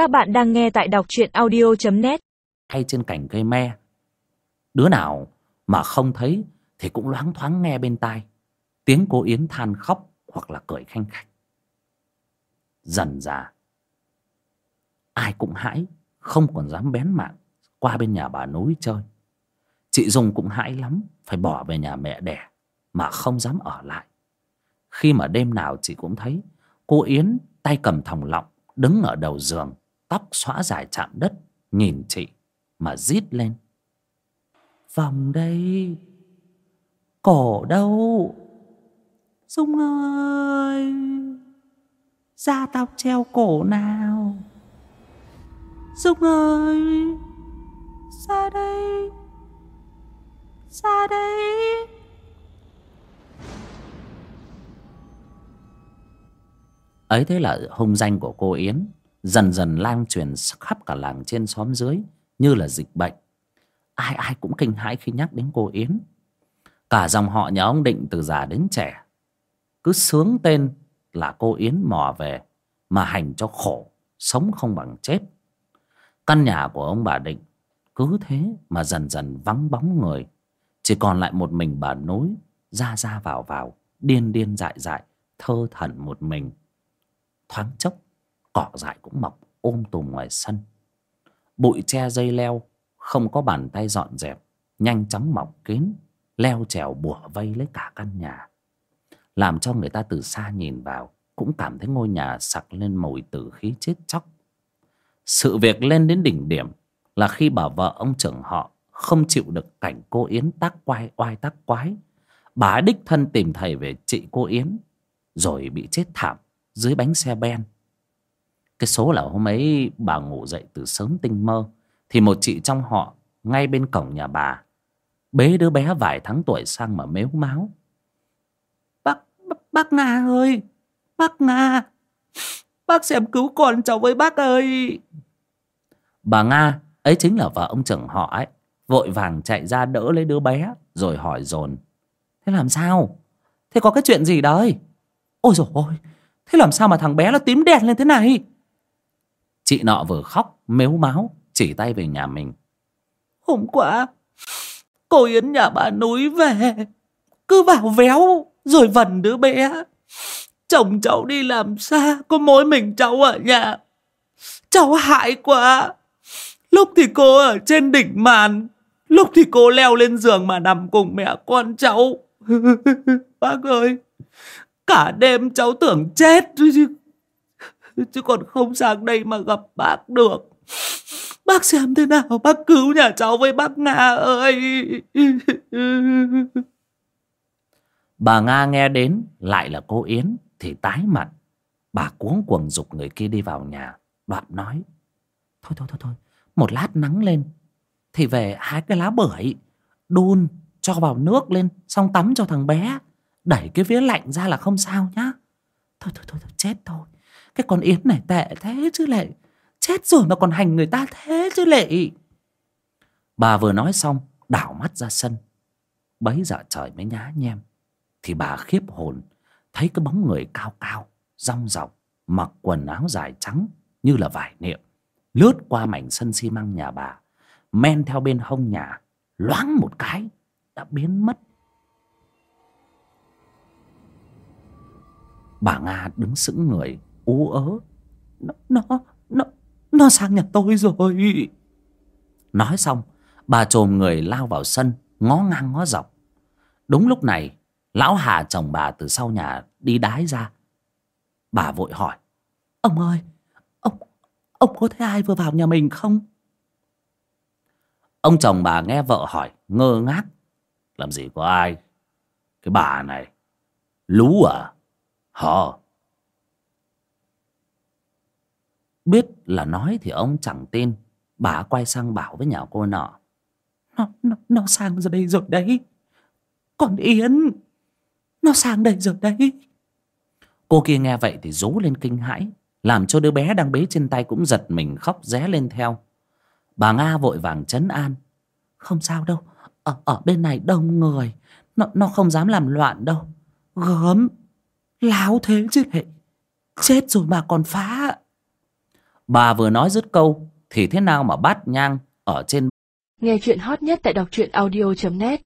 Các bạn đang nghe tại đọc truyện audio.net hay trên cảnh cây me. Đứa nào mà không thấy thì cũng loáng thoáng nghe bên tai. Tiếng cô yến than khóc hoặc là cười khanh khách. Dần dà, ai cũng hãi, không còn dám bén mạng qua bên nhà bà núi chơi. Chị dung cũng hãi lắm, phải bỏ về nhà mẹ đẻ mà không dám ở lại. Khi mà đêm nào chị cũng thấy, cô yến tay cầm thòng lọng, đứng ở đầu giường tóc xõa dài chạm đất, nhìn chị mà rít lên. Vòng đây, cổ đâu? Dung ơi ra tao treo cổ nào? Dung ơi, ra đây ra đây. Ấy thế là hung danh của cô yến dần dần lan truyền khắp cả làng trên xóm dưới, như là dịch bệnh. Ai ai cũng kinh hãi khi nhắc đến cô yến. Cả dòng họ nhà ông định từ già đến trẻ. Cứ sướng tên là cô yến mò về, mà hành cho khổ, sống không bằng chết. Căn nhà của ông bà định cứ thế mà dần dần vắng bóng người. Chỉ còn lại một mình bà nối, ra ra vào vào, điên điên dại dại, thơ thẩn một mình. Thoáng chốc cỏ dại cũng mọc ôm tùm ngoài sân. Bụi tre dây leo, không có bàn tay dọn dẹp, nhanh chóng mọc kín, leo trèo bủa vây lấy cả căn nhà. Làm cho người ta từ xa nhìn vào, cũng cảm thấy ngôi nhà sặc lên mùi tử khí chết chóc. Sự việc lên đến đỉnh điểm là khi bà vợ ông trưởng họ không chịu được cảnh cô yến tác quai oai tác quái, bà đích thân tìm thầy về trị cô yến, rồi bị chết thảm dưới bánh xe ben cái số là hôm ấy bà ngủ dậy từ sớm tinh mơ thì một chị trong họ ngay bên cổng nhà bà bế đứa bé vài tháng tuổi sang mà mếu máo. Bác bác, bác nga ơi bác nga bác xem cứu con cháu với bác ơi. Bà nga ấy chính là vợ ông trưởng họ ấy vội vàng chạy ra đỡ lấy đứa bé rồi hỏi dồn thế làm sao? Thế có cái chuyện gì đấy? Ôi rồi ôi thế làm sao mà thằng bé nó tím đen lên thế này? Chị nọ vừa khóc, mếu máo chỉ tay về nhà mình. Hôm qua, cô yến nhà bà núi về, cứ vào véo, rồi vần đứa bé. Chồng cháu đi làm xa, có mỗi mình cháu ở nhà. Cháu hại quá. Lúc thì cô ở trên đỉnh màn, lúc thì cô leo lên giường mà nằm cùng mẹ con cháu. Bác ơi, cả đêm cháu tưởng chết. chứ chứ còn không sang đây mà gặp bác được. Bác xem thế nào bác cứu nhà cháu với bác nga ơi. Bà nga nghe đến lại là cô yến thì tái mặt. Bà cuống cuồng dục người kia đi vào nhà đoạn nói. Thôi thôi thôi thôi một lát nắng lên thì về hái cái lá bưởi đun cho vào nước lên xong tắm cho thằng bé. Đẩy cái vía lạnh ra là không sao nhá. Thôi thôi thôi, thôi chết thôi cái con yến này tệ thế chứ lệ. Chết rồi mà còn hành người ta thế chứ lệ. Bà vừa nói xong, đảo mắt ra sân. Bấy giờ trời mới nhá nhem. Thì bà khiếp hồn, thấy cái bóng người cao cao, rong rọc mặc quần áo dài trắng như là vải niệm, lướt qua mảnh sân xi măng nhà bà, men theo bên hông nhà, loáng một cái, đã biến mất. Bà nga đứng sững người ú ớ. Nó nó nó nó sang nhà tôi rồi. Nói xong, bà chồm người lao vào sân, ngó ngang ngó dọc. Đúng lúc này, lão hà chồng bà từ sau nhà đi đái ra. Bà vội hỏi, ông ơi, ông ông có thấy ai vừa vào nhà mình không? Ông chồng bà nghe vợ hỏi, ngơ ngác, làm gì có ai? Cái bà này, lú à? Hờ biết là nói thì ông chẳng tin. Bà quay sang bảo với nhà cô nọ. Nó nó nó sang rồi đây rồi đấy. Còn yến, nó sang đây rồi đấy. Cô kia nghe vậy thì rú lên kinh hãi. Làm cho đứa bé đang bế trên tay cũng giật mình khóc ré lên theo. Bà nga vội vàng chấn an. Không sao đâu, ở ở bên này đông người. Nó nó không dám làm loạn đâu. Gớm, láo thế chứ hệ chết rồi mà còn phá bà vừa nói dứt câu, thì thế nào mà bát nhang ở trên Nghe chuyện hot nhất tại đọc truyện audio.net